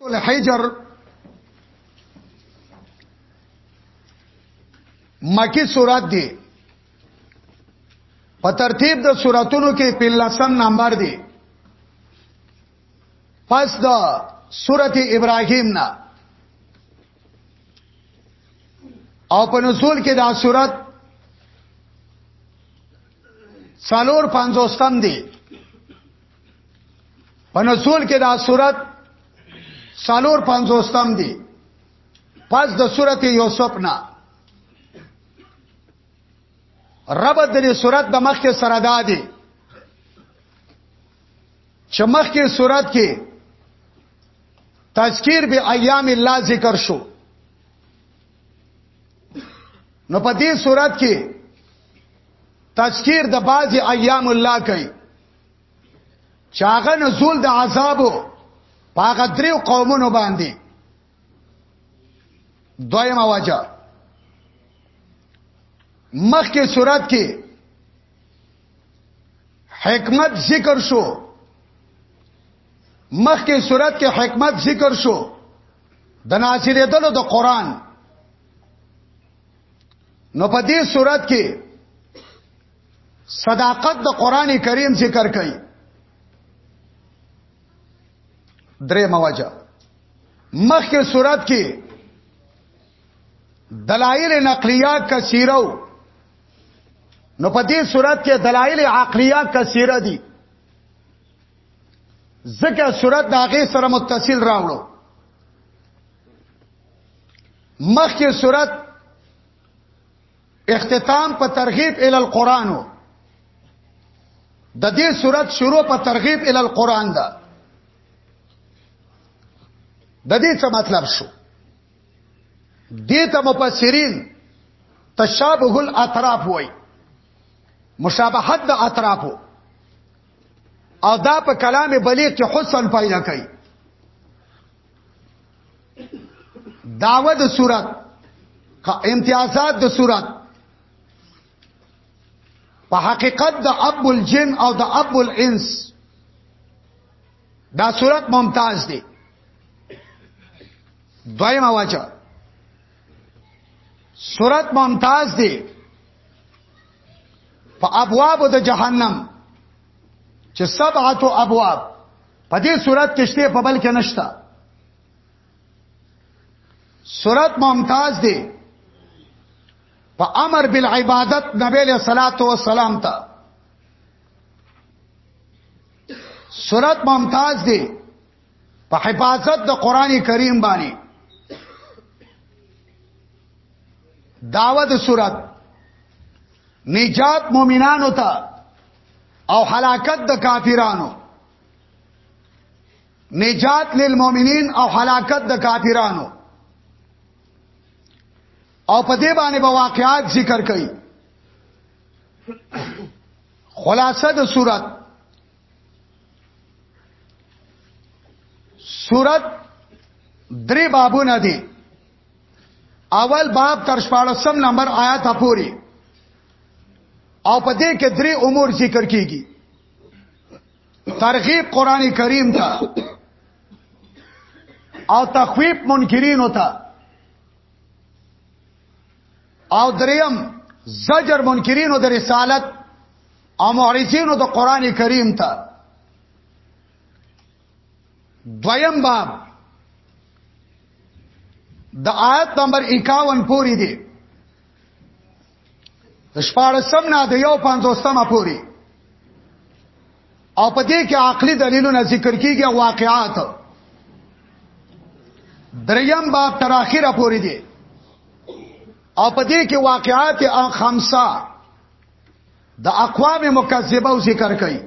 الحجر مکی سورات دی په ترتیب د سوراتونو کې په لسم نمبر دی پس د سورته ابراهیم نه او په نزول کې دا سورات سالور پنځوستم دی په نزول کې دا صورت سالور پنځوستم دی پس د صورت یوسف نه رب د دې صورت د مخ کې سره دا دی چې مخ کې صورت کې تذکیر به ایام الله ذکر شو نو په دې صورت کې تذکیر د بعضی ایام الله کوي چاغه نزول د عذابو پاغه دریو قومونو باندې دویمه وجه مخکې صورت کې حکمت ذکر شو مخکې صورت کې حکمت ذکر شو د ناصرې دلو د قران نو په دې صورت کې صداقت د قران کریم ذکر کوي درې مواجه مخکې صورت کې دلایل نقلیه کثیرو نو په دې صورت کې دلایل عقلیه کثیره دي ځکه صورت د هغه سره متصل راوړو مخکې صورت اختتام په ترغیب ال القرآن د دې صورت شروع په ترغیب ال القرآن ده د دې څه مطلب شو دې ته مفسرین تشابه الاطراف وای مشابهت د اطرافو او دا په کلام بلیغ کې حسن پیدا کوي داوه د صورت امتیازات د صورت په حقیقت د اب الجن او د اب الانس دا صورت ممتاز دی دویمه وجه صورت ممتاز دی په ابواب د جهنم چې سبعه ابواب په دې صورت کې شته په بل کې نشته سورت ممتاز دی په امر بالعبادت نبی له صلوات و سلام ته سورت ممتاز دی په حفاظت د قران کریم باندې دعوت سورت نجات مؤمنانو ته او حلاکت د کافرانو نجات للمؤمنین او هلاکت د کافرانو او په دې باندې به واقعات ذکر کړي خلاصه د صورت صورت درې بابونه دي اول باب تر 14 نمبر آیات پورې او په دې کې درې امور ذکر کیږي ترغیب قران کریم ته او تخویب منکرین ته او دریم زجر منکرین د رسالت او معرضین د قران کریم ته دویم باب د آیت نمبر 51 پوری دی شپارسم نه د یو پنځوستمه پوری او په دې کې عقلي دلیلونه ذکر کیږي واقعات دریم باب تر اخره پوری دي او په دې کې واقعات ان خمسه د اقوام مکذبه ذکر کړي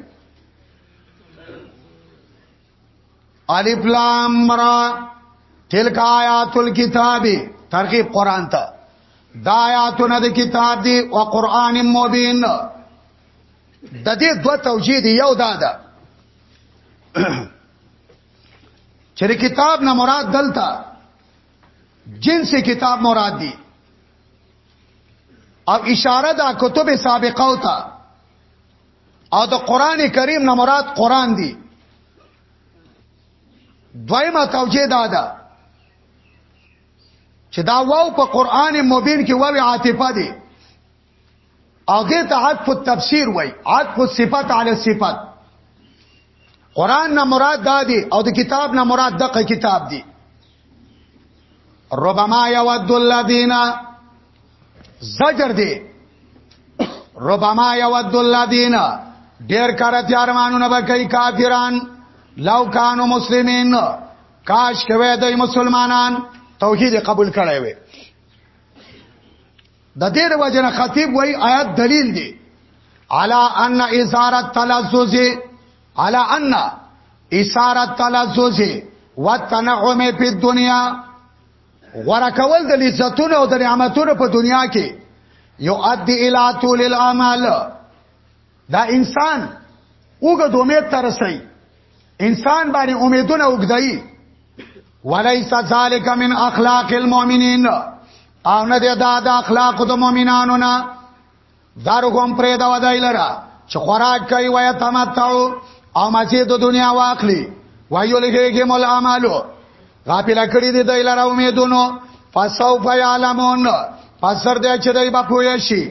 الف لام را تلک آیات الكتاب ترغیب قران ته دا آیاتونه د کتاب دی او قران مبین د دې دوه توجیه دی یو دا ده چې کتاب نه مراد دلته جنس کتاب مراد دی او اشاره دا کتب سابقه او ته او د قران کریم نه مراد قران دی دویمه توجیه دا ده چې دا واو په قران مبین کې واو عاطفه دی هغه ته عطف التفسیر وای عطف الصفات علی الصفات قران نه مراد دا دی او د کتاب نه مراد دغه کتاب دی ربما یود الذین زجر دی ربما یود الذین ډیر کار تیارمانونه به کوي کافران لو کانو مسلمین کاش کوي د مسلمانان توحید قبول کړي وي د دې د وجنه خطیب وای آیات دلیل دی علا ان اشاره تلذذ علا ان اشاره تلذذ وتنعم فی الدنیا غوړه کول د لذتونو او د نعمتونو په دنیا کې یو ادي الی طول الامال دا انسان اوګه د امید تر رسي انسان باندې امیدونه وګدایي وليس ذلك من اخلاق المؤمنين او نه دا د اخلاق د مؤمنانو نه دارو کوم پرې دا ودای لرا چې خوراک کوي وای تمتعو او مزه د دنیا واخلي وایو لګي کې مول اعمالو غافل کړی دی دای لرا امیدونو فسوف یعلمون پسر دې چې دای په پوهې شي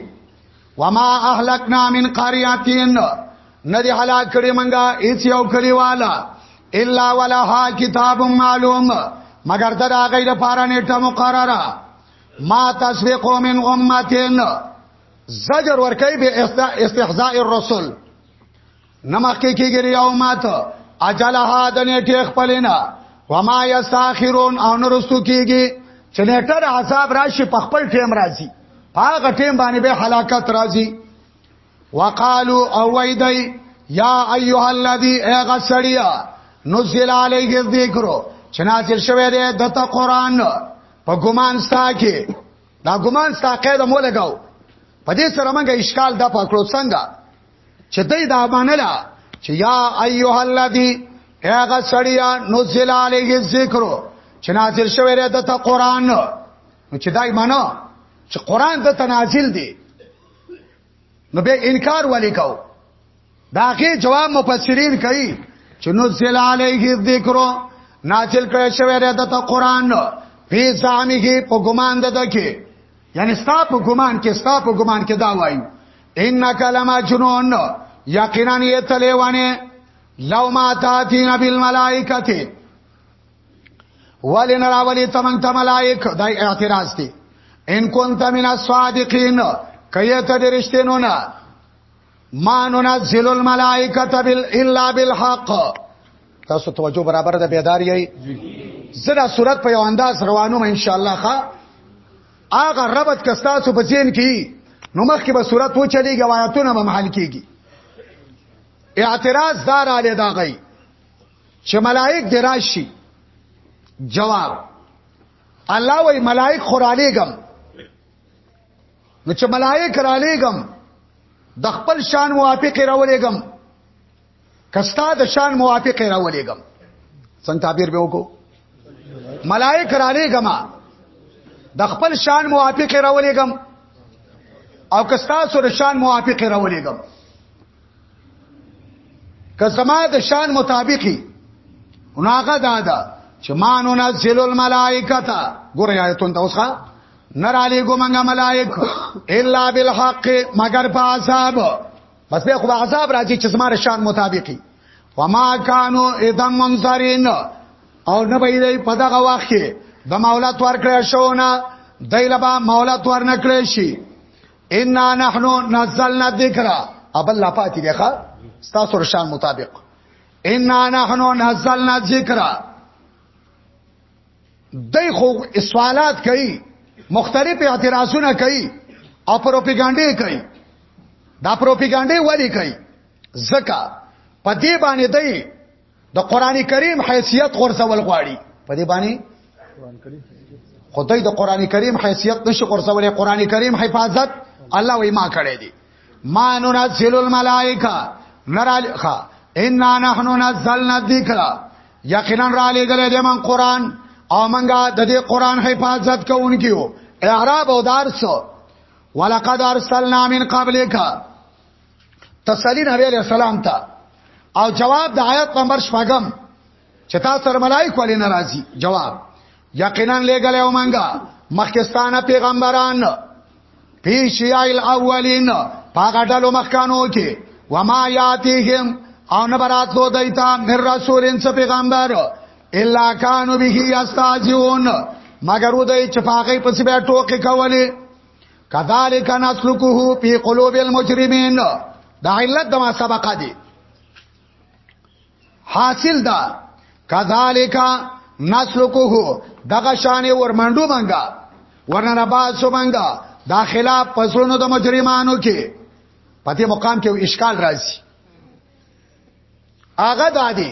وما اهلکنا من قرياتين ندی هلاک کړي منګه هیڅ یو کلیوالا الا ولها کتاب معلوم مگر دا غیر پارا نیټه مقرره ما تسبقو من امتين زجر ورکی به استحزاء الرسل نمخ کې کېږي یو مات اجلها د نیټه خپلینا وما یستاخرون او نرستو کېږي چې نیټه د عذاب راشي په خپل ټیم راځي هغه ټیم باندې به هلاکت راځي وقالو او وای دی یا ایها الذی اغه سړیا نزل علیه الذکر چې نازل شوی دی د ته قران په ګمان ستا کې دا ګمان ستا قاعده مو لګاو په دې سره موږ اشکال د پکړو څنګه چې دای دا باندې چې یا ایها الذی اغه سړیا نزل علیه الذکر چې نازل شوی دی د ته قران نو چې دای معنی چې قران د تنازل دی نو به انکار ولې کاو دا کې جواب مفسرین کوي چې نزل علیه الذکر نازل کړی شوی دی د قرآن په ځامي کې په ګمان ده کې یعنی ستا په ګمان کې ستا په ګمان کې دا وایو انک لما جنون یقینا یتلیوانه لو ما تاتین بالملائکه ولی نراولی تمنگ تا ملائک دا اعتراض تی ان کنت من الصادقین کئی تا درشتینو نا ما ننزل الملائکت بال الا بالحق تاسو توجه برابر ده بیدار یی زړه صورت په یو انداز روانو ما ان شاء الله ښا اغه ربط کستا سو په ذهن کې نو مخ کې به صورت و چلیږي آیاتونه به محل کیږي اعتراض دار علی دا غي چې ملائک دی راشي جواب الله وای ملائک خورالېګم نو چې ملائک رالېګم د خپل شان موافق راولېګم کستا د شان موافق راولېګم څنګه تعبیر به وکړو ملائک رالېګم د خپل شان موافق راولېګم او کستا سره شان موافق راولېګم که زما د شان مطابقي هغه دا ده چې ما نو نزل الملائکه تا ګور آیتون ته اوسه نر علی ګو منګه ملائک الا بالحق مگر په عذاب بس به خو عذاب راځي چې زما شان مطابقي وما كانوا اذا منذرين او نه به دی په دغه وخت کې د مولات ورکړې شو نه دایله به مولات ورنکړې شي ان نحن نزلنا الذکر ابل لا پاتې دی ښا ستاسو رشان مطابق ان نحن نزلنا الذکر دای خو سوالات کوي مختلف اعتراضونه کوي او پروپاګاندا کوي دا پروپاګاندا ولی کوي زکه په دې باندې دی د قران کریم حیثیت غورځول غواړي په دې باندې خدای د قران کریم حیثیت نشي غورځولې قران کریم حفاظت الله وې ما کړې دي ما ننزل الملائکه نرالخه ان نحن نزلنا الذکر یقینا را لګلې د من قران او منګه د دې قران حفاظت کوونکیو اعراب او دارسو ولقد ارسلنا من قبلک تسلی نبی علیہ السلام ته او جواب د آیت نمبر شپږم چې تاسو سره ملائکه ولې ناراضي جواب یقینا لګل او منګه مخکستانه پیغمبران پیشیایل اولین پاګه ډلو مخکانو کې وما یاتیهم او نه براتلو دایتا مر رسولین څخه پیغمبر الا کانو به یستاجون مگر ودی چې پاګه پس بیا ټوکې کولې کذالک نسلکه فی قلوب المجرمین دا علت د ما سبقه دی حاصل دا کذالک نسلکه دغه شان ورمنډو منګه ورنه باسو منګه دا خلاف پسونو د مجرمانو کې پته مقام کې اشکال راځي هغه دادی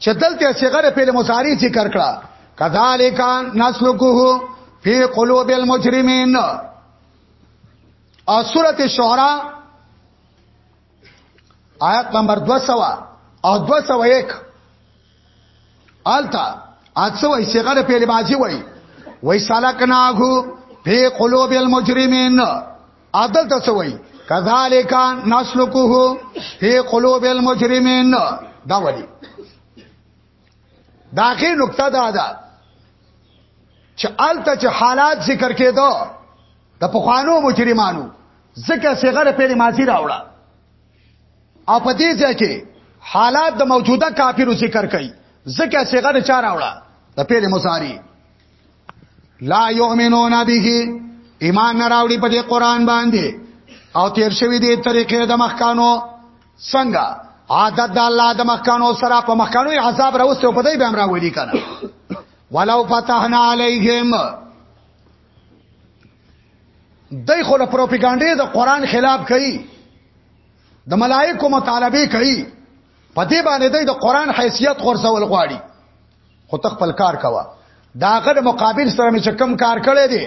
چې دلته صغره په مصاری ذکر کړه کذالک نسلکه فی قلوب المجرمین او سورته شعرا آیت نمبر 200 او 201 التا اڅ وای صيغه په لماجي وای وای سالکناه په قلوب المجرمين عدل ته سوي کذالک نسلکه فی قلوب المجرمین دا ولی دا غي نقطه دا ده چې الته چې حالات ذکر کېدو د پخوانو مجرمانو ذکر صغره په ماضی راوړه او په دې ځای کې حالات د موجوده کافرو ذکر کړي ځکه صيغه د چار اوړه د پیل مضارع لا یؤمنون به ایمان نه راوړي په دې قران باندې او تیر شوی دې طریقې د مخکانو څنګه عادت د الله د مخکانو سره په مخکانو عذاب راوستي په دې به امر ولي کنه ولو فتحنا علیهم دای خو د پروپاګاندا د قران خلاف کوي د ملائکو مطالبه کوي په دې باندې دای د قران حیثیت خورځول غواړي خو تخپل کار کوا داغه د مقابل سره مې کم کار کړی دی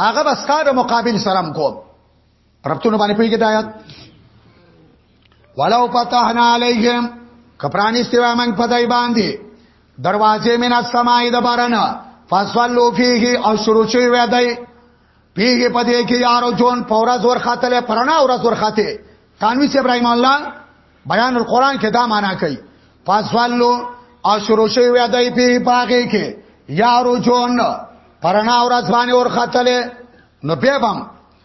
هغه بس کار د مقابل سره کوم ربطونه باندې پیګی د آیات ولو فتحنا علیهم کپرانی سیوا من پدای باندې دروازې من السماء د بارنا فصلوا فيه او شروع شوی وای دی پیګه پدې کې یارو جون پورا زور خاتله پرانا اور زور خاته تنوی سے ابراهيم الله بیان القرآن کې دا معنا کوي فصلوا او شروع شوی وای دی په باغې کې یارو جون پرانا اور ځواني اور خاتله نو پیبم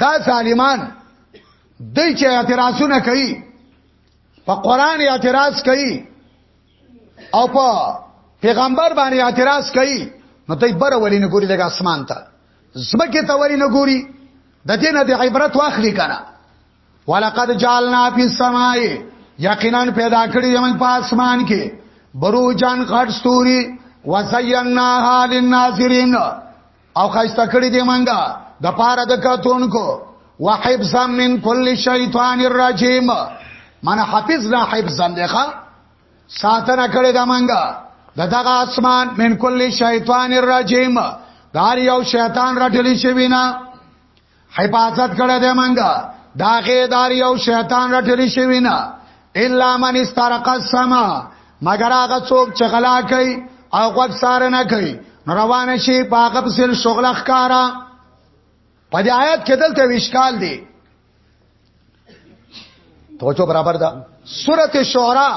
دا ظالمان دای چې اعتراضونه کوي په قران اعتراض کوي او په پیغمبر باندې اعتراض کوي نو دوی بره ولې نه ګوري لکه اسمان ته زمکه ته ولې نه ګوري د دې نه د عبرت واخلي کنه ولقد جعلنا فی السماء یقینا پیدا کړی یمن په اسمان کې بروجان غټ ستوري وزیناها للناظرین او خایسته کړی دی مونږه د پاره د کاتونکو وحفظ من کل شیطان الرجیم من حفظنا حفظا لخوا ساتنه کړی دا مونږه د دغه اسمان من کل شیطان الرجیم دار یو شیطان راټلی شوی نه حفاظت کړه دې منګه دا غیدار یو شیطان رټلی شوی نه الا من استرق السما مگر هغه څوک چې غلا کوي او غوږ سار نه کوي روان شي پاغه پسل شغل ښکارا په دې آیت کې دلته وشکال دی توجه برابر ده سورته شعراء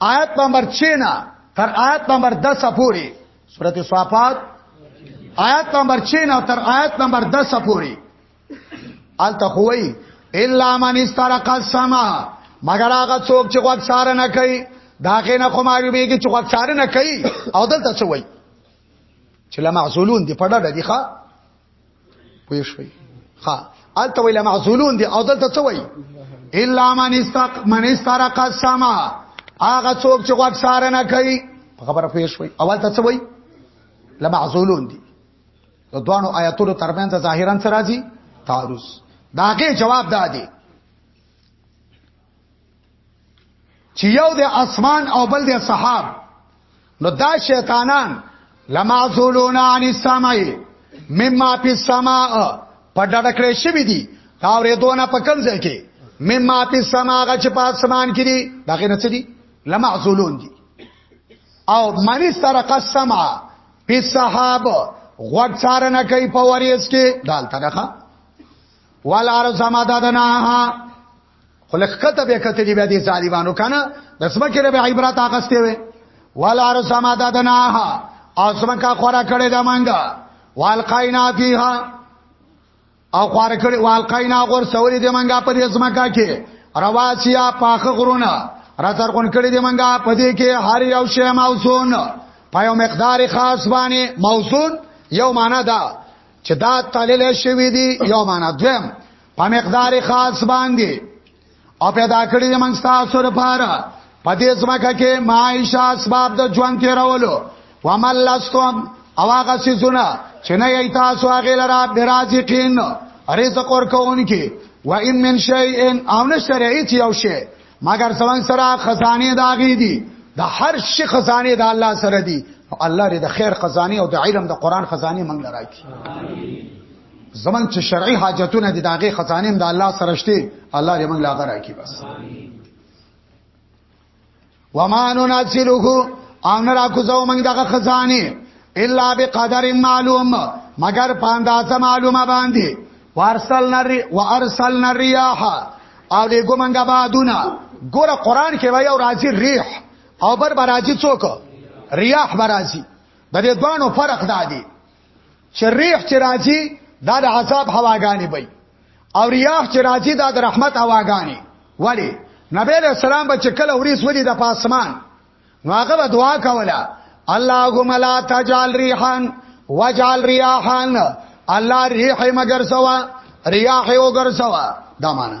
آیت نمبر 6 نه تر آیت نمبر 10 پورې سورته صافات آیت نمبر 6 نه تر آیت نمبر 10 پورې ال تخوی الا من استرق السما مگر هغه څوک چې غوږ ساره نه کوي دا غینه خو معلومیږي چې غوږ ساره نه کوي او دلته څه وایي چې لمعزولون دی پړه د دی ښا پوه شئ ها الته ویل معزولون دي او دلته څه وایي الا من استق من استرق السما هغه څوک چې غوږ ساره نه کوي په خبره پوه شوي اول ته څه وایي لمعزولون دي د دوانو آیاتونو ترمنځ ظاهرا څه راځي تعارض داګه جواب دادی چې یو د اسمان او بل د سحاب نو دا شیطانان لمعزولون عن السماء مما فی السماء په ډډه کړې شوی دي دا ورې دونه په کوم ځای کې مما فی السماء غ چې په اسمان کې دي دا غنه څه دي لمعزولون دي او معنی سره قسم په صحاب غوړ څار نه کوي په وریس کې دالته نه ولا رزما ددناها خو لکته به کتلی به دي ظالمانو کنه د سمکه به عبرت اخستې وي ولا رسما ددناها او سمکه خورا کړي د منګه والقینا فیها او خورا کړي والقینا غور سوري د منګه په دې سمکه کې رواسیا پاخه غرونه را څرګون کړي د منګه په دې کې هر یو شی موزون په یو مقدار خاص باندې موزون یو معنا دا چې دا تلل شوی دی یو معنا دویم په مقدار خاص باندې او پیدا کړی موږ تاسو لپاره په دې ځمکه کې معاشه اسباب د ژوند تیرولو ومل لستم او هغه سيزونه چې نه یی تاسو هغه لرا برازقین رزق ورکون کې و ان من شیء او نه شرعی چې یو شی مگر سمن سره خزانه داغي دي د هر شي خزانه د الله سره دي الله دې د خیر خزانه او د علم د قران خزانه منګل راکړي زمنګ چې شرعي حاجتونه دي داغه خزانه هم د الله سره شته الله دې موږ لا غره کی بس وما ننزله او نه را کوزو موږ دغه خزانه الا بقدر معلوم مگر پاندازه معلومه باندې وارسل نری وارسل نریاح او دې ګمنګ بادونه ګور قران کې وایي او راځي ریح او بر برازي څوک ریاح برازي د دې دوانو فرق دادي چې ریح چې راځي دا د عذاب هواګانی وي او ریاح چې راځي دا د رحمت هواګانی ولی نبی له سلام به چې کله وریس ودی د پاسمان نو هغه به دعا کوله اللهم لا تجعل ريحا وجعل رياحا الله ریح مگر سوا ریاح وګر سوا دا معنا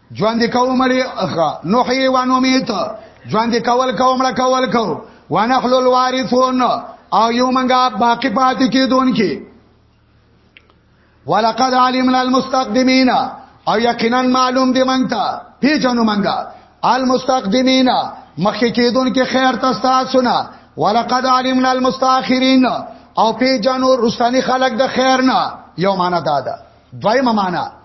ژوند کوو مړی اخا نوحي وانو میت ژوند کول کوو مړه کول کوو ونحل الوارثون او یو منګه باقی پاتې کیدونکې ولقد علمنا المستقدمین او یقینا معلوم دی مونږ ته پیژنو مونږه المستقدمین مخکې کیدونکې خیر تاسو تاسو نه ولقد علمنا المستاخرین او پیژنو رستنی خلق د خیر نه یو معنا دا ده دویمه معنا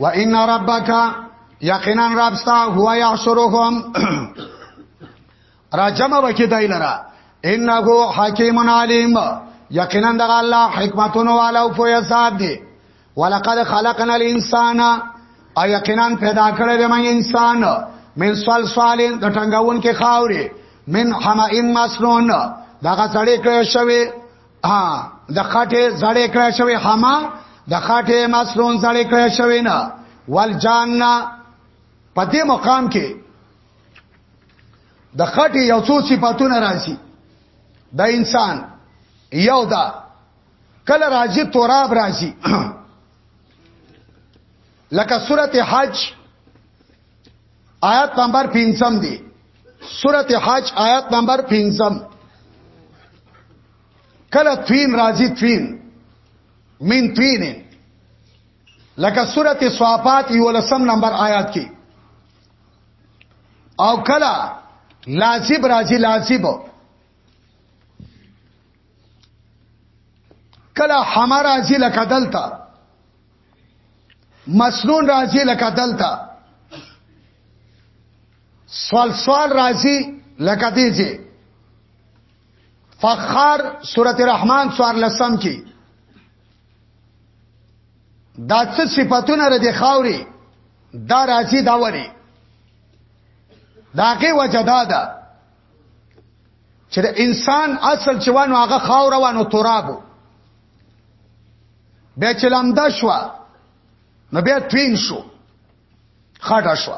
و ان ربک یقینا رب ستا هو یحشرهم را جمع وکي دای لرا انه حکیم علیم یقینا د الله حکمتونو والا او فوی صاحب دی ولقد خلقنا الانسان او یقینا پیدا کړی دی موږ انسان من صلصالین د ټنګاون کې خاورې من حمائن مسنون دغه سړی کړی شوی ها د خټه زړې کړه شوی حما د خټه مسرون زړې کړه شوی نه ول جاننا په دې مقام کې د خټه یو څو صفاتونه راځي د انسان یو دا کله راځي توراب راځي لکه سورته حج آیت نمبر 50 دی سورته حج آیت نمبر 50 کله تین راځي تین من تین لکه سورته صافات یو لسم نمبر آیات کې او کله لازب راځي لازب کله حمر راځي لکه دلته مسنون راځي لکه دلته سوال سوال راځي لکه دیږي فخار سورت رحمان سوار لسم کی دا څه صفاتونه را دي خاوري دا راځي دا وري داګه وجه دا ده چې د انسان اصل چوانو هغه خاور وانو ترابو به چلامدا شو نو بیا توین شو خاټه شو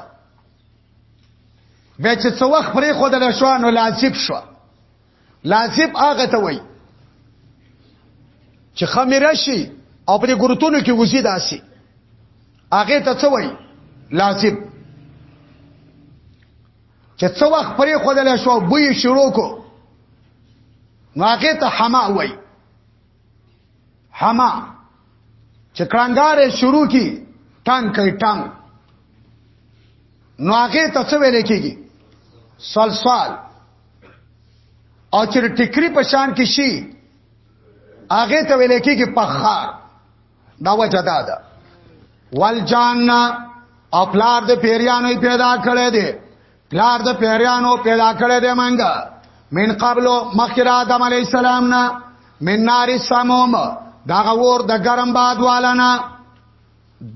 به چې څو وخت پرې خو دل شو نو لازب شو لازب هغه ته وای چې خمیره شي او پرې ګورتونو کې وزي داسي هغه ته څه وای لازب چې څو وخت پرې خو دل شو بوی شروع کو نو هغه ته حما وای حما چې کړنګارې شروع کی ټنګ کوي ټنګ نو هغه ته څه ویل کېږي سلسال او چې ټکری په شان کې شي هغه ته ویل کېږي پخار دا وجه دا ده والجان او پلار د پیریانو پیدا کړی دی پلار د پیریانو پیدا کړی دی منګه من قبل مخکر آدم علی السلام نه من نار سموم دا غور د ګرم باد والانا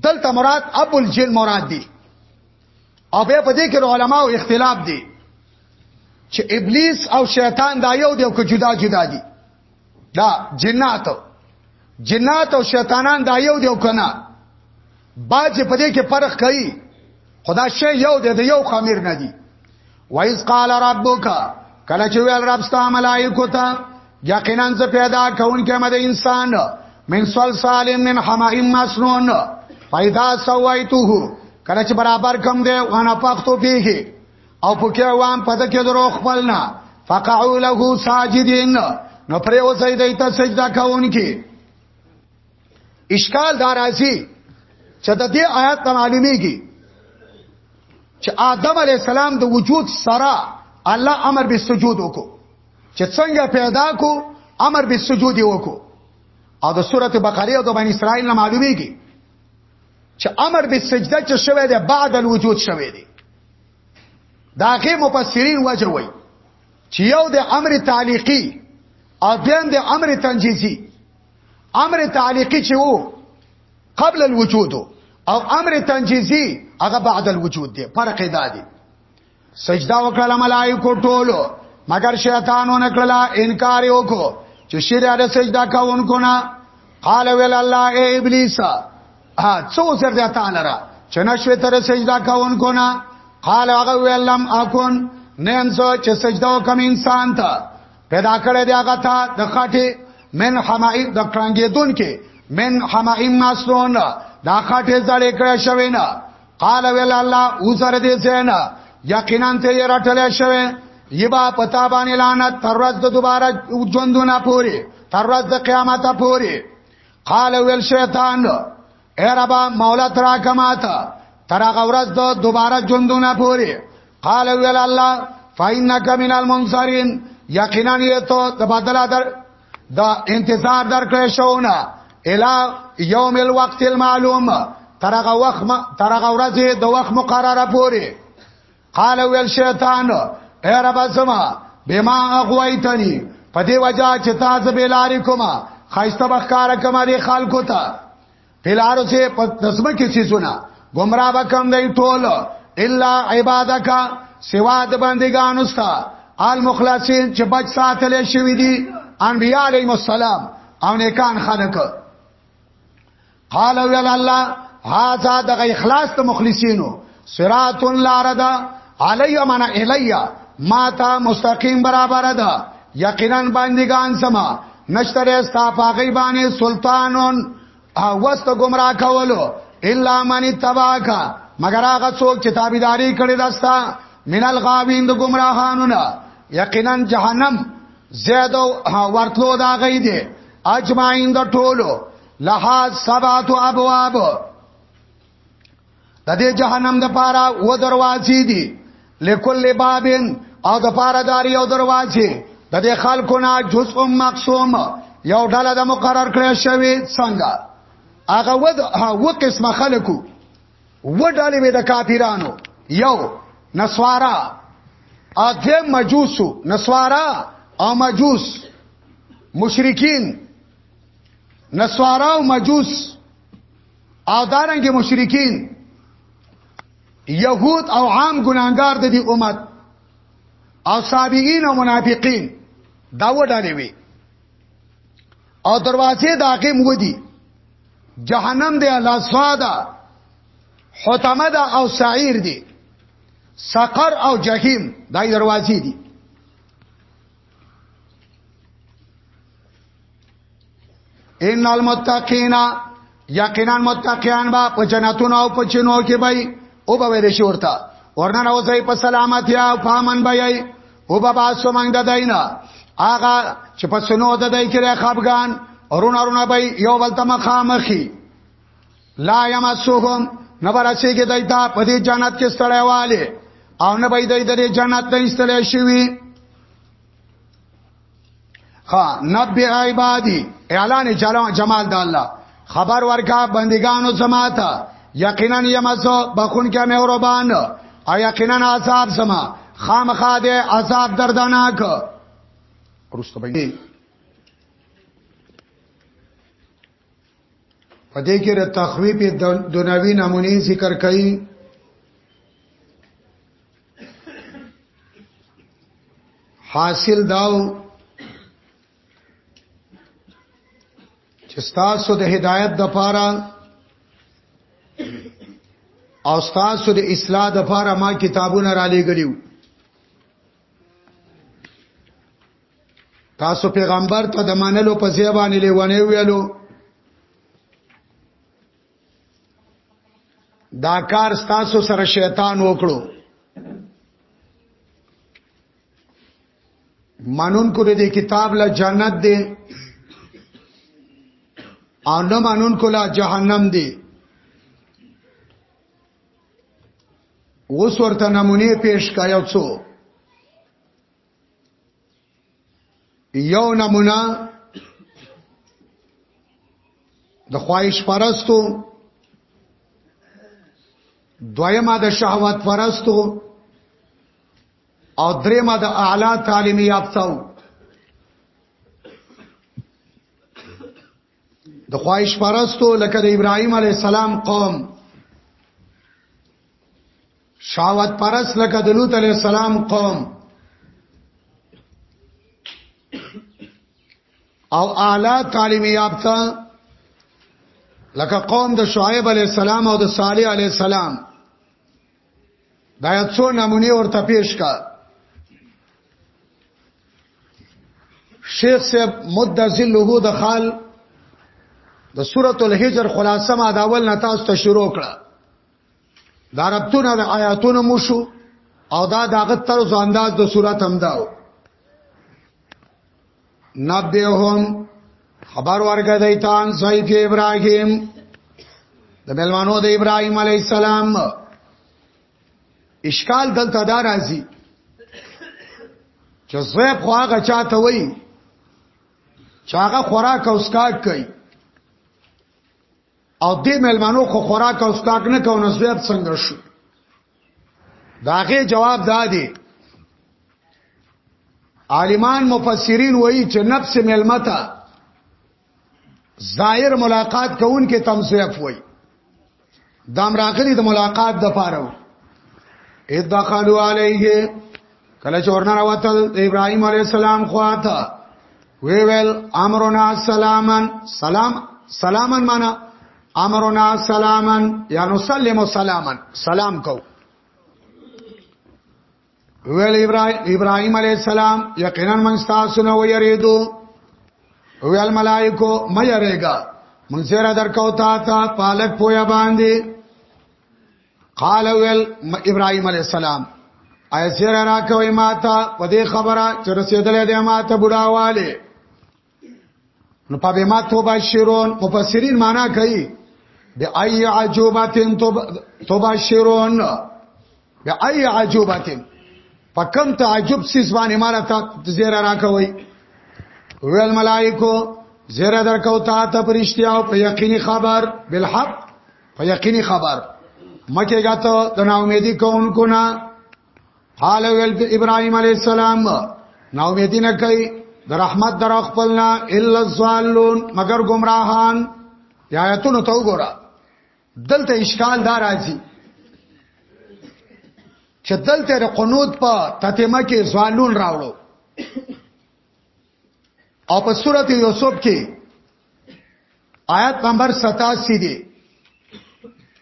دلته مراد ابو الجن مراد دی او بیا په دې کې علماء او اختلاف دي چې ابلیس او شیطان دا یو دی او که جدا جدا دي دا جنات جنات او شیطانان دا یو دی او کنه باج په دې کې فرق کوي خدا شی یو دی د یو خمیر نه دی وایز قال ربک کله چې ویل رب ستا ملائکه ته یقینا ز پیدا کون کې مده انسان من سول سالم من حمائم مسنون پیدا سوایته کله چې برابر کم دی وانا پختو پیږي او پکې وام پد کې درو خپلنا فقعوا له ساجدين نو پرې اوسې دایته سجدا کوونکي اشکال دار راځي چې د دې آیات ته معلومیږي چې آدم علی السلام د وجود سره الله امر به سجود وکړو چې څنګه پیدا کو امر به سجود وکړو او د سورته بقره او د بنی اسرائیل نه معلومیږي چې امر به سجده چې شوه دی بعد الوجود شوه دی داغه مفسرین وجه وایي چې یو د امر تعلیقی او دیم د امر تنجیزی امر تعلیقی چې وو قبل الوجود او امر تنجیزی هغه بعد الوجود دی فرق دا دی سجدا وکړه ملائکه ټولو مگر شیطانو نکړه انکار وکړو چې شریعه د سجدا کوونکو نه قال ویل الله اے ابلیس ها څو سر دی تعالی را چې نشوي تر سجدا کوونکو نه قال هغه ویل لم اكن نن څو چې سجدا وکم انسان ته پیدا کړی دی هغه ته د خټه من حمائم د کړنګېدون کې من حمائم ماسون دا خټه زړې کړې شوې نه قال ویل الله اوسره دې سینا یقینا ته یې راټلې شوې یبا پتا باندې لعنت تر ورځ د دوباره ژوندونه پوري تر ورځ د قیامت پوري قال ویل شیطان اے ربا مولا ترا کمات تر هغه ورځ د دوباره ژوندونه پوري قال ویل الله فإنك من المنصرين یقینا یته د بدلا در د انتظار در کړې شونه الا یوم الوقت المعلوم ترغه وخت ترغه ورځ د وخت مقرره پوري قال ویل شیطان اے رب زما بما اغویتنی په دې وجہ چې تاسو به لارې کومه خایسته بخکار کومه دې خلکو ته پلارو چې په دسمه کې چې سنا گمراه وکم دی ټول الا عبادک سوا د بندگان استا المخلصین چې بچ ساتل شوی دي انبیاء علیهم السلام او نیکان خلک قال ویل الله هاذا د اخلاص ته مخلصینو صراط لاردا علی من الی ما تا مستقیم برابر ده یقینا باندېګان سما نشتره ستا پاغي باندې سلطانون اوست گمراه کولو الا من تباکا مگر هغه څوک چې تابعداري کړی داستا منل غاوین د گمراهانو نه یقینا جهنم زیادو ورتلو دا غي دي اجمعین د ټولو لها سبعت ابواب د دې جهنم د پاره و دروازې دي لکل بابن او د پاره داری او دروازې د دې خلکو نه جزء مقسوم یو ډله د مقرر کړی شوی څنګه هغه و و قسم خلکو و ډلې به د کافرانو یو نسوارا اته مجوسو نسوارا او مجوس مشرکین نسوارا او مجوس او دارنګ مشرکین یهود او عام ګناګار د دې امت او سابقین او منافقین دا وډالې وي او دروازې د هغه مودي جهنم دی الله سوادا حطمه دا او سعیر دی سقر او جهنم دای دروازې دي ان المتقین یقینا متقیان با په جنتونو او په چینو کې بای او به ورشي ورته ورنه راوځي په سلامتی او په امن بای او به باسو موږ د دینه آغا چې په سنو د دای کې خپګان ورونه ورونه بای یو بل ته مخامخي لا یمسوهم نه برسېږي دای ته په دې جنت کې ستړیواله او نه به دای د جنت ته استلې شوی ها نبی عبادی اعلان جمال د الله خبر ورکا بندگانو سماتا یقینا یمسو بخون کې مې اوربان او یقینا عذاب سما خامخا دې عذاب دردناک رستبې په دې کې د تخویب دنیوي نمونې ذکر کړي حاصل داو چې تاسو د هدایت د پاره او تاسو د اصلاح د پاره ما کتابونه را لېګلیو تاسو پیغمبر ته د منلو په ځای باندې لیونه ویلو دا کار تاسو سره شیطان وکړو منون کو دې کتاب له جنت دی او نه منون کو له جهنم دی اوس ورته نمونه پیش کایو څو یو نمونه د خواهش پرستو دویمه د شهوت پرستو او دریمه د اعلی تعلیمی یافتو د خواهش پرستو لکه د ابراهيم عليه السلام قوم شاوت پرست لکه د لوط عليه السلام قوم او اعلی تعلیم یافته لکه قوم د شعیب علی السلام او د صالح علی السلام دا یو څو نمونه ورته پیش کا شیخ صاحب مد ذله د خال د سورۃ الحجر خلاصه ما دا اول نتاس ته شروع کړه دا ربطونه د آیاتونو مو شو او دا داغه طرز انداز د سورۃ هم داو نبيهم خبر ورکړه د ایتان صحیح ابراهیم د ملمانو د ابراهیم علی السلام اشکال دلته دا راځي چې زویب خو هغه چاته وای چې هغه خوراک او اسکاک کوي او دې ملمانو خو خوراک او اسکاک نه کوي نو زویب څنګه شو داغه جواب دادی دا عالمان مفسرین وایي چې نفس ملمتا ظاهر ملاقات کوون کې تمسیف وایي دام راغلی د دا ملاقات د پاره ادخلوا علیه کله چورنا راوتل ابراهیم علی السلام خواته وی ویل امرنا سلامن سلام سلامن معنا امرنا سلاما یا نسلم سلاما سلام کو ویل ابراهيم عليه السلام یقینا من تاسو نه ویریدو ویل ملائکو مې یریګا مونږ سره درکو تا ته پالک پویا باندې قال ویل ابراهيم عليه السلام اي سره راکوي ماته په دې خبره چې رسیدلې ده ماته بډاواله نو په بما تبشرون مفسرین معنا کوي بی ای عجوبتن تبشرون بی ای عجوبتن په کم تعجب سیس باندې مال ته زیرا راکوي ویل ملائکو زیرا درکو تا ته پرشتیا او په یقیني خبر بالحق په یقیني خبر مکه غاته د نا امیدي کوونکو نه قال ویل د ابراهيم عليه السلام نو امیدی نه کوي د رحمت در خپلنا الا الظالون مگر گمراهان یا آیتونو ته وګوره دلته اشکال دار راځي چې دلته د قنوت په تتمه کې ظالون راوړو او په سورته یوسف کې آیت نمبر 87 دی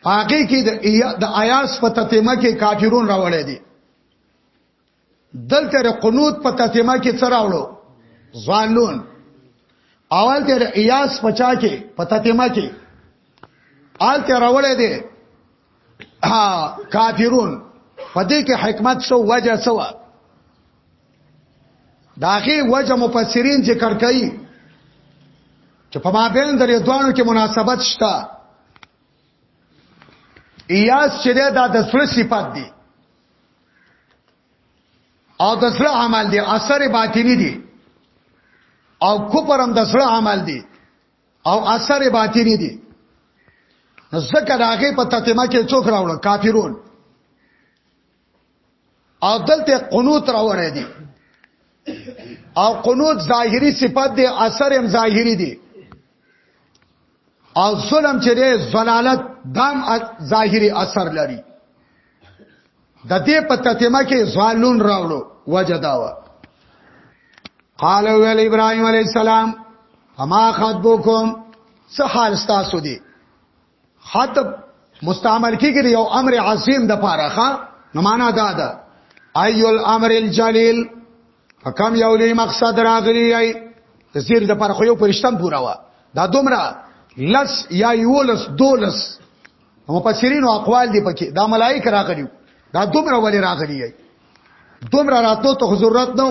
هغه کې د آیاس په تتمه کې کافرون راوړی دي دلته د قنوت په تتمه کې څه راوړو ځانون اول ته ایاس پچا کې په تتمه کې آل ته راوړې دي ها کافرون پدې کې حکمت سو وجه سو داغه وجه مفسرین ذکر کوي چې په مابین درې دوانو کې مناسبت شته ایاس چې دا د سره صفات دي او د سره عمل دي اثر باطینی دي او کوپرم د سره عمل دي او اثر باطنی دي زکه داغه په تتمه کې څوک راوړل کافرون او دلته قنوت راوړی دي او قنوت ظاهری صفت دی اثر هم ظاهری دی او ظلم چې دی زلالت دام ظاهری اثر لري د دې په تتمه کې زالون راوړو وجه دا و قال ویل ابراهيم عليه السلام فما خطبكم څه حال تاسو دي خطب مستعمل کیږي یو امر عظیم د پاره ښا نو معنا دا ده ايو الامر الجليل حکم یو لوی مقصد راغلی ای زیر د پر خو یو پرشتم پورا وا دا دومره لس یا یولس دولس مفسرین او اقوال دی پکې دا ملائک راغلی دا دومره ولی راغلی ای دومره راتلو ته ضرورت نو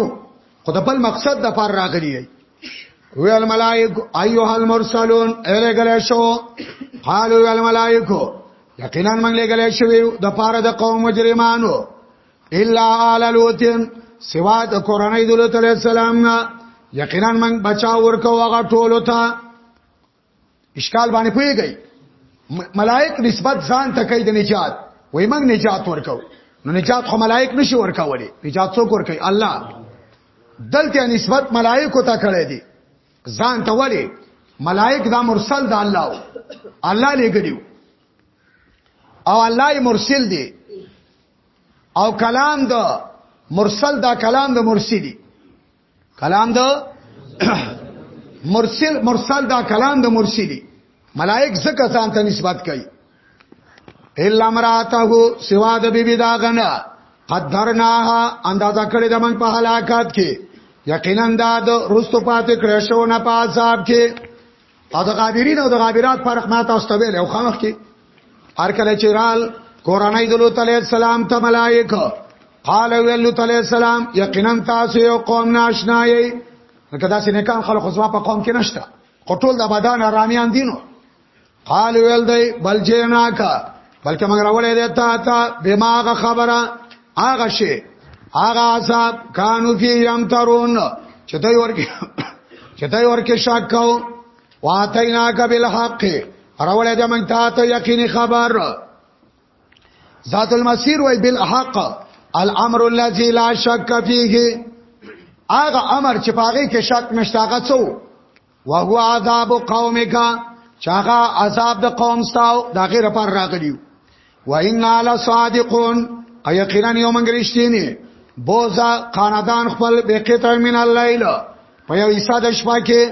خو د بل مقصد د پر راغلی ای وی الملائک ایها المرسلون اله ګل شو قالو الملائک یقینا موږ لګل شوی د پاره د قوم مجرمانو الا آل لوط سوا د قرانای د لوط علی السلام نه یقینا من بچا ورکو هغه ټولو ته اشکال باندې پويږي ملائک نسبت ځان ته کوي د نجات وای موږ نجات ورکو نو نجات خو ملائک نشي ورکولي نجات څوک ورکي الله دلته نسبت ملائک ته کړی دي ځان ته ولي ملائک دا مرسل د الله الله لګړي او الله یې مرسل دي او کلام د مرسل دا کلام د مرسلی کلام د مرسل مرسل دا کلام د مرسلی ملائک زکه ځان ته نسبت کوي الا مراته سوا د بیبی دا غنا قدرناها اندازه کړی د من په هلاکت کې یقینا دا د رستو پاتې کړې شو نه په عذاب کې او د غابرین او د غابرات فرق ما تاسو ته ویل او خامخ کې هر کله چې رال کورنۍ د لوط علی السلام ته ملائکه قال ویل لوط علی السلام یقینا تاسو یو قوم ناشنا یې لکه دا چې نه کان خلک خو په قوم کې نشته قټول د بدن رامیان دینو قال ویل دی بل جناکا بلکې موږ راولې ده تا تا بماغه خبره هغه شی هغه عذاب کانو فی یمترون چتای ورکی چتای ورکی شک کو واتینا کبل حق راولې د من ته ته یقیني خبر ذات المسیر وای بالحق الامر الذي لا شک فيه هغه امر چې پاغه کې شک نشته هغه څو وهو عذاب قومک چاغه عذاب د قوم ستاو دا غیر پر راغلیو و ان علی صادقون ایقینا یوم انګریشتینی بوزا خاندان خپل به قطع من الليل په یو حصہ د شپه کې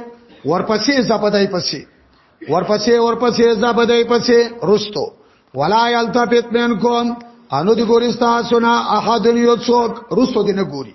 ورپسې زپدای پسې ورپسې ورپسې زپدای پسې رستو ولا یلتفت منکم انو دی ګورستا سنا احد یوڅوک رستو دی نه ګوري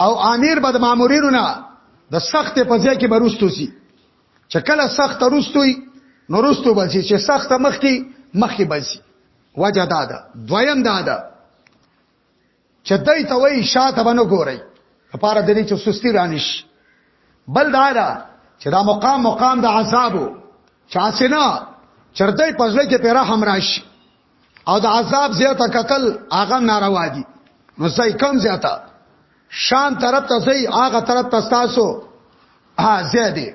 او امیر به د مامورینو نه د سخت په ځای کې بروستو سي چې کله سخت روستوي نو روستو بچي چې سخت مخکي مخکي بچي وجه دا ده دویم دا ده چې دای ته وای شاته بنو ګوري لپاره د دې چې سستی رانیش بل دا ده چې دا مقام مقام د عذابو چاسینا چرته پزله کې پیرا همراش او د عذاب زیاته قتل هغه ناروا دي نو ځای کم زیاته شام طرف ته ځای هغه طرف ته تاسو ها زیاده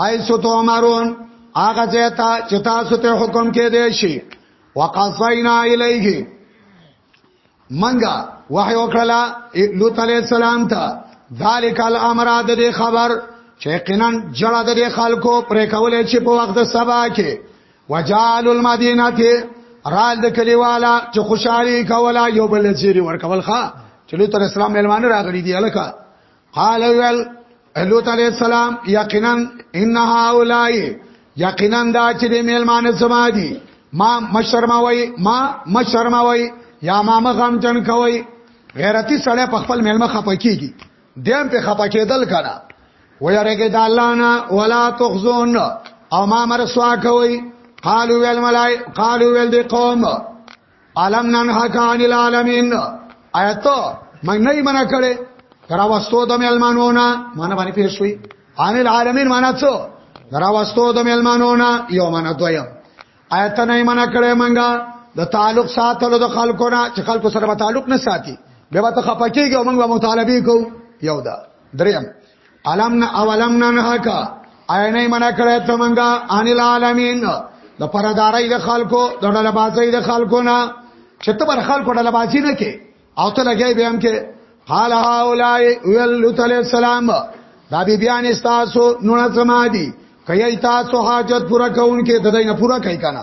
حیث تو امرون هغه زیاته چې تاسو ته حکم کې دی شي وقصینا الیه منګه وحی وکړه لوط علی السلام ته ذالک الامر د دې خبر چې قنن جړه د دې خلکو پرې کولې چې په وخت سبا کې وجال المدینه ته رال د کلیوالا چې خوشحالي کولا یو بل زیری ورکول ښا چې لوط علی السلام ملمانه راغلي دی الکه قال ویل لوط علیہ السلام یقینا ان هؤلاء یقینا دا چې د میلمانه سما دي ما مشرموي ما مشرموي یا ما مغم جن کوي غیرتی سړی په خپل میلمه خپکیږي دیم په خپکیدل کړه ویریږي د الله نه ولا تخزون او ما مرسوا کوي قالو ویل ملای قالو ویل دی قوم عالم نن حقان العالمین آیت مګ نه منع کړي کرا واستو د ملمانونه معنی باندې پیښ شوی عن العالمین معنی څه کرا واستو د ملمانونه یو معنی دویم آیت نه منع کړي منګه د تعلق ساتلو د خلکو نه چې خلکو سره تعلق نه ساتي به به ته خپکیږي او موږ مطالبه کوو یو دا دریم علم نه اولم نه نه کا عینه منا کړه ته منګه ان العالمین د پردارای د خلکو د ډله بازی د خلکو نه چې ته بر خلکو ډله بازی نه کې او ته لګی به هم کې قال هؤلاء ویل تعالی السلام دا بی بیان استاسو نونه سما دي کای تاسو حاجت پورا کون کې د دینه پورا کای کنه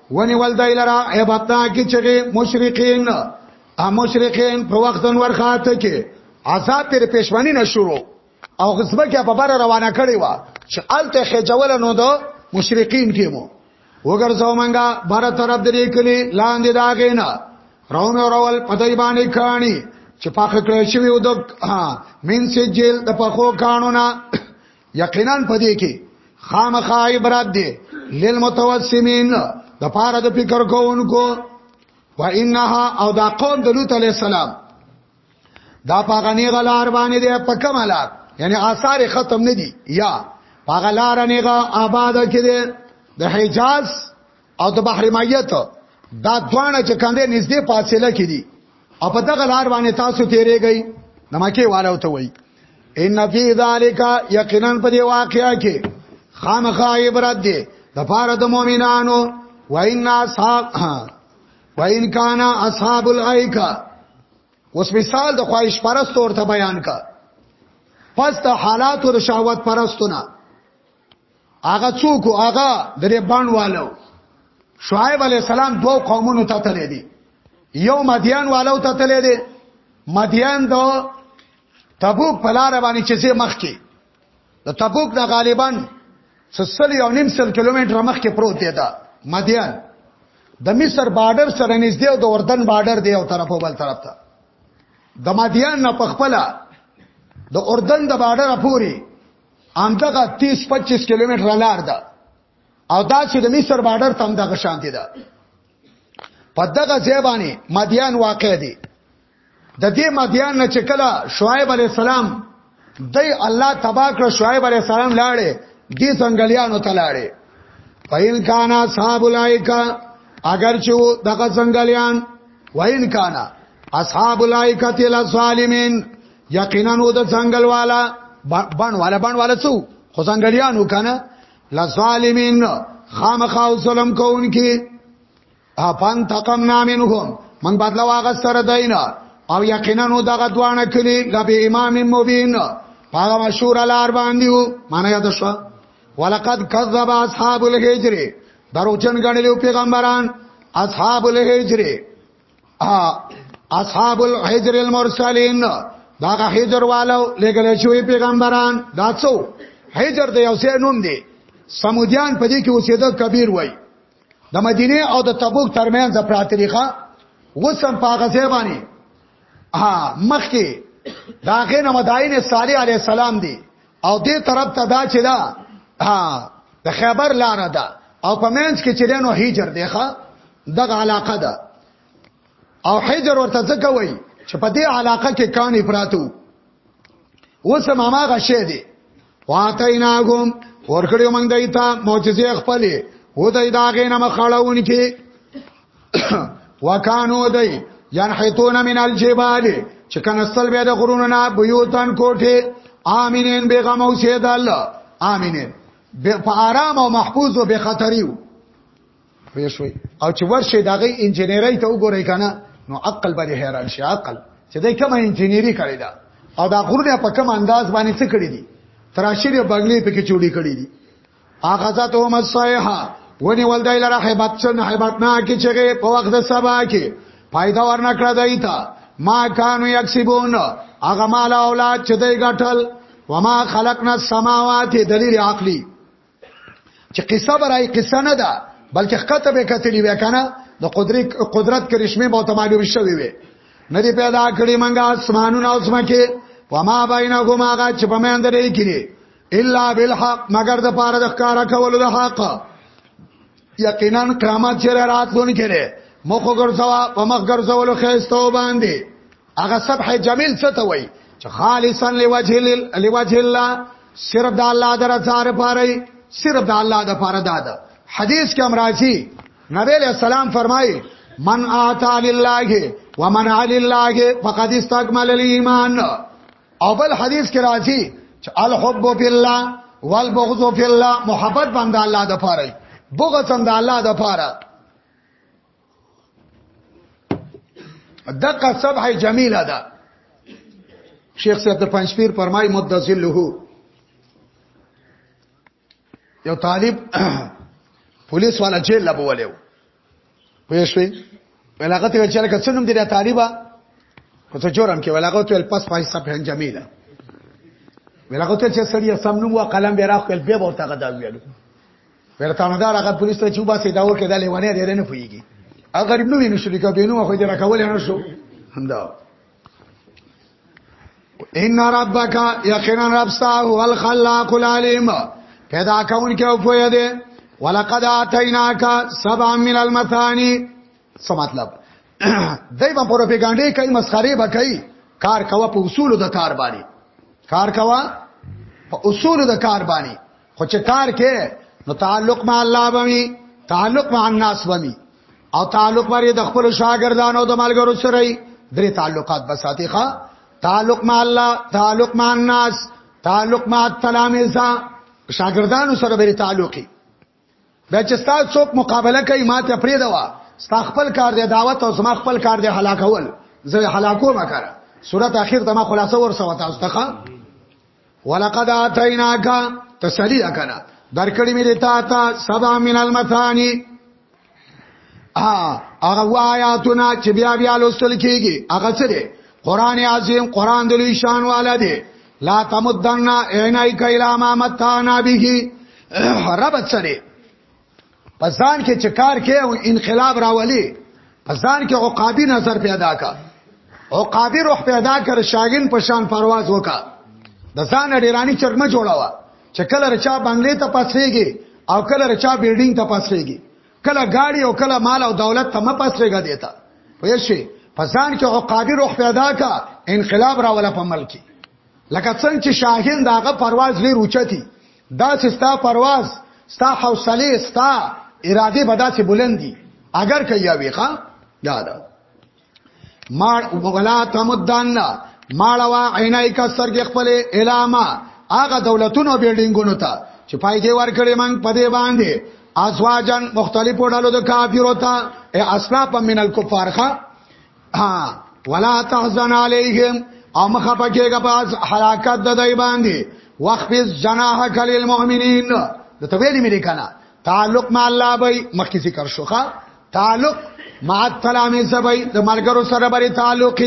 ونیول دای لرا عبادتا کی چغه مشرکین ا مشرکین په وخت انور خاطه کې عذاب پر پښمنی نشورو او غصبه کې په بار روانه کړی و چې الته خجول نو دو مشرکین کې مو وګرځاو منګه بار طرف درې کلی لاندې داګې نه راون اورول پدای باندې کانی چې پاک کړی شوی ودک مين سي جیل د پخو قانونا یقینا پدې کې خامخا عبرت دی للمتوسمین د پاره د فکر کوونکو و انها او دا قوم د لوط علی السلام دا پاغنی غلار باندې دی په کمالات یعنی آثار ختم نه دي یا پاغلار نه غا آباد کې دی د حجاز او د بحر مایت دا دوانه چې کاندې نږدې فاصله کې دي او په دغه لار باندې تاسو تیرېږئ نمکه والو ته وایي ان فی ذالک یقینا په دی واقعیا کې خامخا عبرت دی د پاره د مؤمنانو و ان اصحاب و ان کان اصحاب الایکا اوس مثال د خواهش پرست ورته بیان کا پس د حالات او شهوت پرستونه هغه څوک هغه د دې باندوالو شعیب علی السلام دوه قومونو ته تللی دی یو مدیان والو ته تللی دی مدیان د تبوک په لار باندې چې زی مخ کې د تبوک نه غالبا سسل یو نیم سل کیلومتر مخ کې پروت دی دا مدیان د مصر بارډر سره نږدې او د اردن بارډر دی او طرف او بل طرف ته د مدیان نه پخپله د اردن د بارډر پوري همدغه 30 25 کیلومتر لار ده او دا چې د مصر بارډر تم دغه شانتي ده په دغه ځای باندې مدیان واقع دي د دې مدیان نه چې کله شعیب علی السلام د الله تبا کړ شعیب علی السلام لاړې دې څنګهلیانو ته لاړې پاین کانا صاحب الایکا اگر چې دغه څنګهلیان وین کانا اصحاب الایکا تل ظالمین یقینا نو د ځنګل والا بڼ والا بڼ والا څو خو ځنګلیانو کنه لظالمین خامخاو ظلم کوونکی اپان تقم نامنهم من بدلا واغ سره دینا او یقینا نو دغه دوانه کلی لبی امام مبین پاغه مشهور لار باندې وو معنی یاد شو ولقد کذب اصحاب الهجر دروچن غنلو پیغمبران اصحاب الهجر اصحاب الحجر المرسلین دا حجر والو لګل شوی پیغمبران دا څو حجر د یو څه نوم دی سمودیان په دې کې اوسېده کبیر وای د مدینه او د تبوک ترمنځ پراته ریخه وسم پاغه ځای باندې ها مخکې دا غنه مداین صالح علی السلام دی او دې طرف ته دا چې دا ها د خیبر لار ده او په منځ کې چې دینو هجر دی ښا دغه علاقه ده او حجر ورته ځکه وای چې په دې علاقه کې کانی پراتو اوس ماما غشه دی واتیناهم ورکړیو موږ دایته معجزې خپلې و دای دا غینه مخړهون کې وکانو دی ينحتون من الجبال چې کنسل به د غرونو نه بيوتن کوټه امينين بیغم او سید الله امينين په آرام او محفوظ او به خطريو ویشوي او چې ورشه دغه انجنیري ته وګورئ کنه نو عقل به حیران شي عقل چې دای کومه انجنیری کړی دا او دا غرونه په کوم انداز باندې څه کړی دي تراشری بنگلې په کې چوری کړی دي اخذتهم الصيحه ونی ول دای لره حیبت چن حیبت نا کی چغه په وخت د سبا کې فائدہ ورنکړه دای ته ما کانو یکسبون هغه مال اولاد چې دای غټل وما خلقنا السماوات دلیل عقلی چې قصه برای قصه نه ده بلکې خطه به کتلی وکنه د قدرت قدرت کرشمه به تمالو شوی وي نه دی پیدا کړی منګه اسمانونه او سمکه وما بینهما غا چې په مې اندرې کړي الا بالحق مگر د پاره د ښکارا کولو د حق یقینا قیامت چې راتلون کړي مخ ګرځوا په مخ ګرځولو خيستو باندې هغه سبح جمیل څه ته وای چې خالصا لوجه لوجه الله صرف د الله درځار پاره صرف د الله د پاره دادا حدیث کې امراضی نبی له سلام فرمایي من آتا لله ومن علی الله فقد استكمل الايمان او بل حدیث کې راځي چې الحب فی الله والبغض فی الله محبت باندې الله د پاره بغض هم د الله د پاره دغه سبح جمیله ده شیخ صاحب د پنځپیر پرمای مدذله یو طالب پولیس والا جیل لا بولیو پوه شوې علاقه ته چې لکه څنګه دې طالبہ کو ته جوړم کې علاقه ته پس پای صف جمیله علاقه ته چې سړی سم نو وا قلم به راخ کل به ورته غدا ویلو ورته نو دا هغه پولیس ته چې وباسي دا ور کې دا لیوانه دې نه پويږي هغه غریب نو ویني شو لیکه بینو خو دې راکول نه شو همدا ان ربک یقینا ربستا هو الخلاق العلیم پیدا کون کې او پوهه دی ولقد اتیناک سبع من المثانی څه مطلب دای په پروپاګاندا کوي مسخره به کوي کار کوا په اصول د کار باندې کار کوا په اصول د کار باندې خو چې کار کې نو تعلق مع الله بوي تعلق مع الناس بوي او تعلق لري د خپل شاګردانو د ملګرو سره درې تعلقات بساتي ښا تعلق مع الله تعلق مع الناس تعلق مع التلامذه شاګردانو سره به تعلقي بیا چې تاسو څوک مقابله کوي ماته پرې دوا ستا خپل کار دی دعوت او زما خپل کار دی هلاکول زه هلاکو ما کړه سورته اخر ته ما خلاصو ورسوه تاسو ته ولقد اتیناک تسلی اکنا درکړی مې دتا تا سبا من المثانی ا هغه آیاتونه چې بیا بیا لوستل کیږي هغه څه دي قران عظیم قران د لوی شان والا دی لا تمدنا عینای کایلا ما متانا به رب څه پسان کې چې کار کې او انقلاب راولي پسان کې عقابي نظر پیدا کا عقابي روح پیدا کر شاګین په شان پرواز وکا د ځان ډیرانی چرمه جوړاوه چې کله رچا بنگلې ته پاسېږي او کله رچا بلډینګ ته پاسېږي کله گاڑی او کله مال او دولت ته مپاسېږي دیتا پوه شي پسان کې عقابي روح پیدا کا انقلاب راولا په ملکی لکه څنګه چې شاهین داغه پرواز لري اوچتی دا چې ستا پرواز ستا حوصله ستا اراده به داسې بلندي اگر که یا ویخه دا ده ماړ ولا تمدان ماړوا عینای کا سرګ خپل الاما هغه دولتونو بیلډینګونو ته چې پای دې ور کړې مونږ په دې باندې ازواجن مختلفو ډلو د کافرو ته اصلا په من الکفار ښا ولا تحزن علیهم او مخه پکېګه پاس حرکت د دای باندې وخفض جناحك للمؤمنين د تویل مې کنه تعلق مع الله به مخکې ذکر شوخه تعلق مع التلامي زبې د مرګرو سره بری تعلق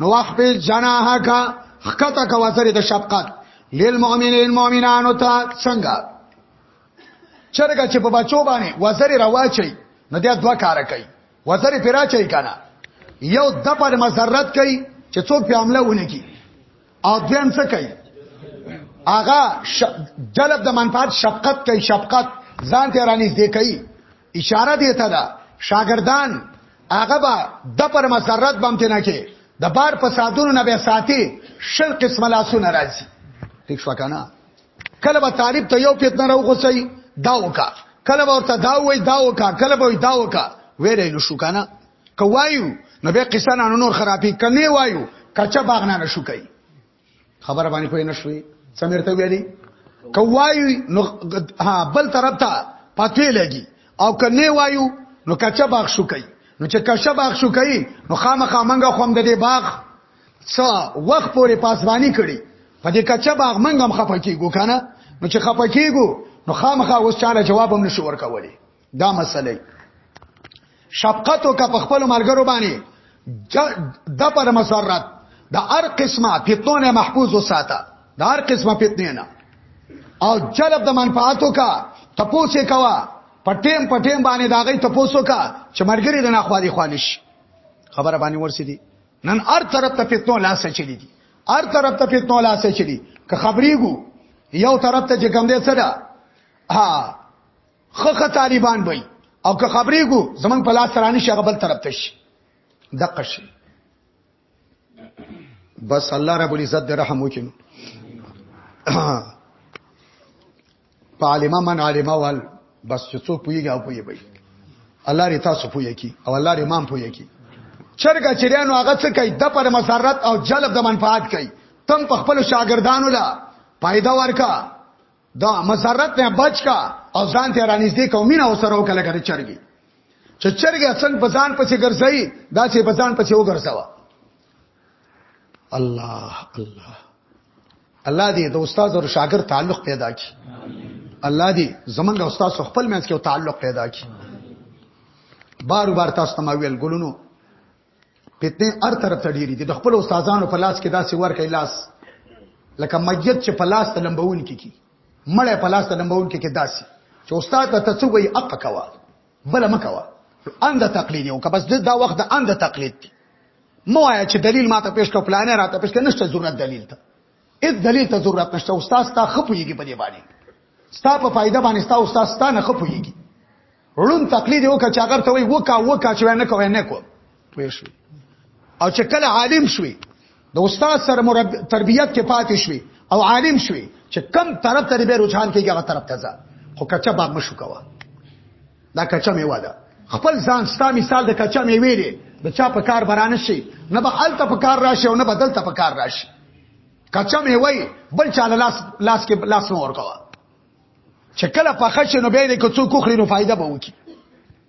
نو وخفض جناحك خکته کا وسره د شفقت للمؤمنين مؤمنانو ته څنګه چرګه چې په بچو باندې وسره رواچي نو دا دوه کار کوي وزر پر راچي کنه یو د پر مسرت کوي چې څوک په عمله ونه کی او دویم څه کوي آغا ش... جلب د منفعت شفقت کوي شفقت ځان ته رانیز دی کوي اشاره دی ته دا شاګردان هغه به د پر مسرت بم ته نه کې د بار فسادونو نه به ساتي شل قسم لاسونه راځي ٹھیک شو کنه کله به طالب ته یو فتنه راوغوسي دا وکا کله به ورته دا وای دا وکا کله به دا وکا ویلې نو شو کنه کوایو نو به قصه نه نور خرابې کني وایو کچا باغ نه شو کوي خبر باندې کوی نشوي سمرته ویلي کوایو نو ها بل طرف ته پاتې لګي او کني وایو نو کچا باغ شو کوي نو چې کچا باغ شو کوي نو خامخا منګه خوم د دې باغ څو وخت پورې پاسبانی کړي په دې کچه باغ منګم خپکیګو کنه نو چې خپکیګو نو خامخا اوس چاله جواب هم نشو ورکولې دا مسله شفقت او په خپل ملګرو باندې د پر مسرت د هر قسمه فتنه محفوظ وساته د هر قسمه فتنه نه او جلب د منفعاتو کا تپوسه کوا پټیم پټیم باندې داغې تپوسو کا چې مرګري د ناخوالي خوانش خبره باندې ورسې دي نن هر طرف ته فتنو لاس چلی دي هر طرف ته فتنو لاس چلی که خبرېګو یو طرف ته چې کم دی سره ها خخه طالبان وای او که خبرېګو زمون په لاس رانی شغه بل طرف ته شي دقه شي بس الله رب العزت رحم وکړي په عالمه من عالمه وال بس چې څوک پويږي او پوي وي الله ری تاسو پوي کی او الله ری مان پوي کی چرګه چریانو هغه څه کوي د پر مسرت او جلب د منفعت کوي تم په خپل شاګردانو لا پیدا ورکا دا مسرت نه بچ کا او ځان ته رانیږدې قومي نه اوسره وکړه کړي چرګي چې چرګه څنګه بزان پسې ګرځي دا چې بزان پسې وګرځوا الله الله الله دې د استاد او شاګرد تعلق پیدا کړي الله دې زمونږ استاد سره خپل منځ کې تعلق پیدا کړي بار بار تاسو ته ویل ګلونو فتنه هر طرف ته ډیری دي د خپل استادانو په لاس کې داسې ورکې لاس لکه میت چې په لاس ته لمبون کې کی مړې په لاس ته لمبون کې کې داسې چې استاد ته څه وایي اقا کوا بل مکوا اند تقلید یو کبس د دا وخت د اند تقلید دی مو آیا چې دلیل ماته پیش کړ پلان راته پیش کړ نشته ضرورت دلیل ته اذ دلیل ته ضرورت نشته استاد تا خپویږي په دې باندې ستا په فائدہ باندې ستا استاد ستا نه خپویږي ړون تقلید یو کچا اگر ته وای وکا وکا چې نه کوي نه کو پوه شو او چې کله عالم شوي د استاد سره مربي تربيت کې پاتې شوي او عالم شوي چې کم طرف ته به رجحان کېږي هغه طرف ته ځه خو کچا باغ مشو کوه دا کچا میوه ده خپل ځان ستا مثال د کچا میوه دی د چا په کار برانه شي نه به الته په کار راشي او نه بدل ته په کار راشي کچا میوه بل چا لاس لاس کې لاس مور کوه چې کله پخښ نو به دې کو څوک خوري نو فائدہ به وکي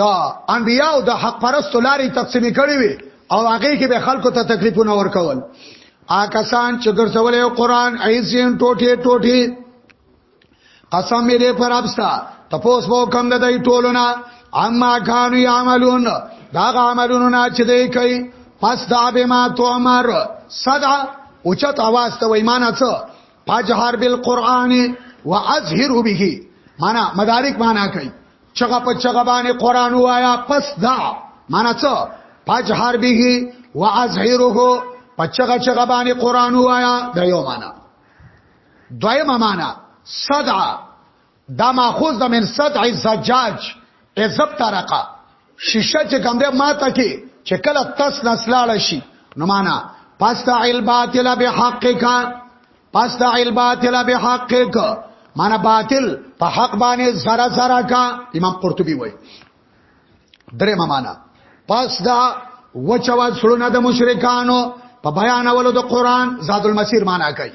د انبیاء او د حق پرستو لارې تقسیم کړي وي او هغه کې به خلکو ته تکلیفونه ورکول آکسان چې ګرځولې قرآن ایسین ټوټه ټوټه قسم یې دې پر ابستا تپوس وو کم د دې ټولونه اما کانو یعملون دا عملونه نه چې دې کوي پس دا به ما تو امر صدا اوچت आवाज ته وای معنا څه فجهر بالقران واظهر به معنا مدارک معنا کوي چغه په چغه باندې قران وایا پس دا معنی څه فجهر به واظهره په چغه چغه باندې قران وایا دا یو معنی دویمه معنی صدع دا ماخوذ د من صدع الزجاج ازب طرقه شیشه چې کوم ده ماته کې چې کله تس نسلاله شي نو معنا پس الباطل بحقک پس دا الباطل بحقک معنا باطل په حق باندې زرا زرا کا امام قرطبي وای درې معنا پس دا وچوا سړونه د مشرکانو په بیان اولو د قران زاد المسیر معنا کوي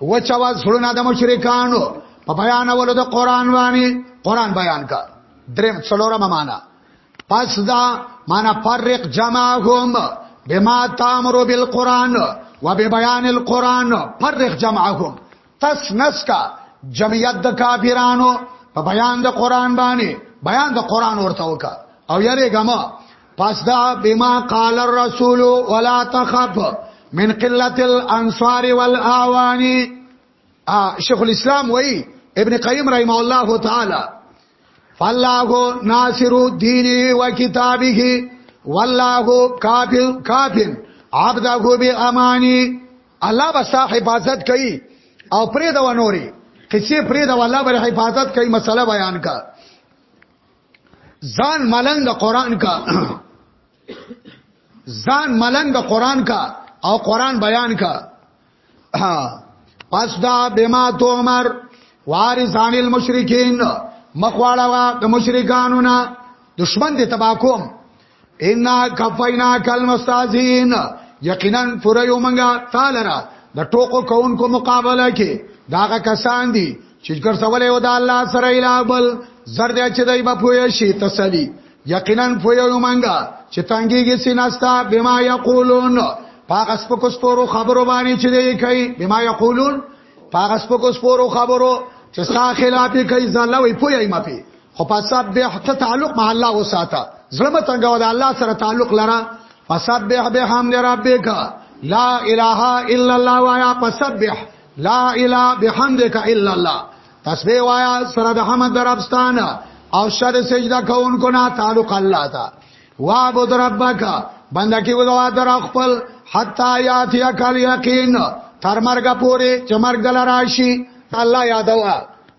وچوا سړونه د مشرکانو په بیان اولو د قران باندې قران بیان کا درې څلورم معنا پس دا معنا فرق جمعهم بما تامر بالقران وببيان القران فرق جمعهم تس نسکا جمعیت د کافرانو په بیان د قران باندې بیان د قران ورته وکا او یاره ګما پس دا بما قال الرسول ولا تخف من قله الانصار والاواني شیخ الاسلام وای ابن قیم رحم الله تعالی فالله ناصر دینه و کتابه والله کافل کافل عبده به امانی الله به صاحب حفاظت کوي او پرې دا ونوري کچې پرې دا الله به حفاظت کوي مسله بیان کا ځان ملنګ د قران کا ځان ملنګ د قران کا او قران بیان کا پس دا بما تو عمر وارثان المشرکین مخواړه د مشرکانو نه دشمن دې تبا کوم ان کفینا کل مستازین یقینا پر یو منګه تعالی را د ټوکو کونکو مقابله کې داغه کسان دي چې ګرځولې و د الله سره اله بل زر دې چې دای په پوهه شي تسلی یقینا پوهه یو منګه چې تنګيږي سیناستا بما یقولون پاغس په کو سپورو خبرو باندې چې دی کوي بما یقولون پاغس په کو سپورو خبرو چې ستا خلاف کوي زله وي پوهه یې مپي خو په سب به حق تعلق مع الله وساته زړه تنګو د الله سره تعلق لره فسبح بحمد ربک لا اله الا الله وایا فسبح لا اله بحمدک الا الله تسبیح وایا سره د حمد دربستان او شر سجده کوونکو نه تعلق الله تا وعبد ربک بندکی ودوا در خپل حتا یاتی کل یقین تر مرګ پورې چې مرګ دل راشي الله یادوا